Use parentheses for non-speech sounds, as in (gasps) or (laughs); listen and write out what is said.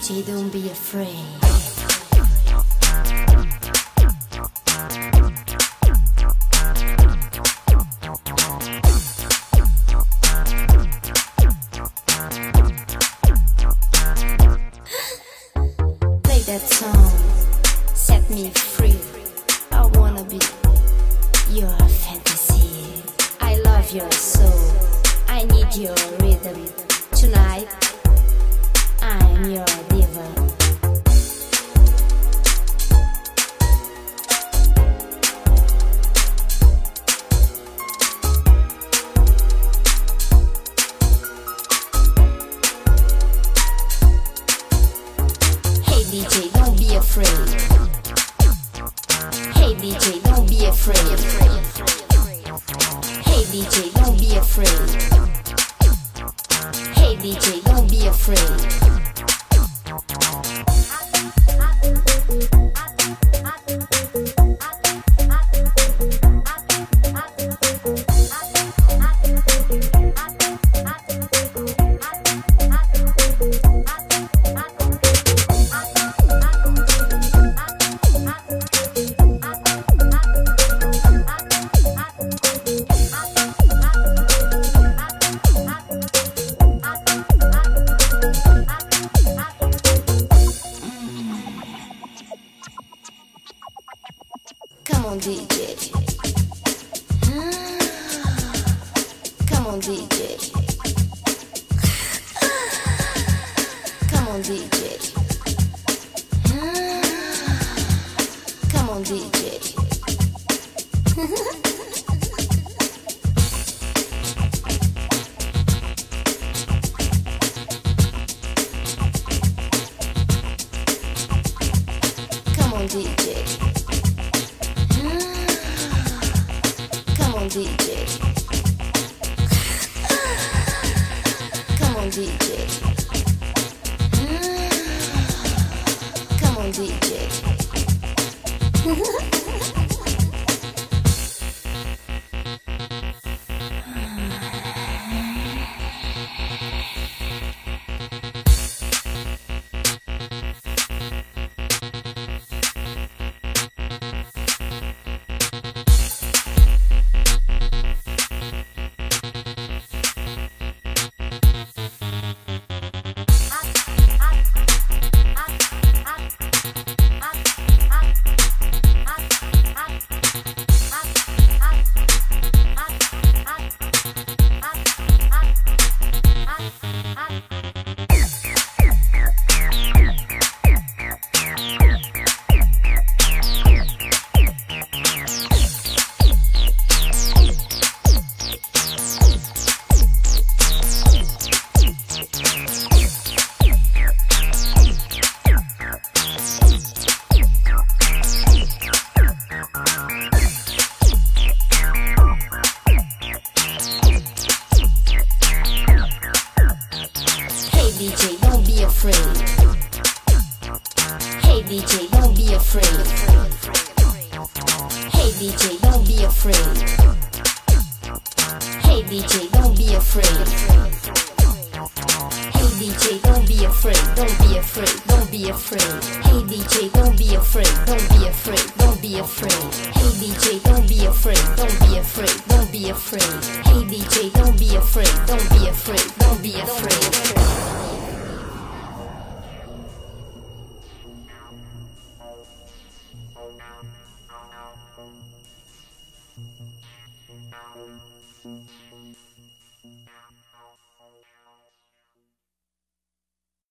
DJ, don't be afraid. (gasps) Play that song, set me free. DJ, don't be afraid. Hey DJ, don't be afraid. Hey DJ, don't be afraid. Hey DJ, don't be afraid. Come on, DJ. Come on, DJ. Come on, DJ. Come on, DJ. Come on, DJ. DJ. Come on, DJ. (laughs) Come on, DJ. (laughs) (laughs) DJ, don't be afraid. Hey DJ, don't be afraid. Hey DJ, don't be afraid. Hey DJ, don't be afraid. Hey DJ, don't be afraid. Don't be afraid. Don't be afraid. Hey DJ, don't be afraid. Don't be afraid. Don't be afraid. Hey DJ, don't be afraid. Don't be afraid. Don't be afraid. Hey DJ, don't be afraid. Don't be afraid. Don't be afraid. Música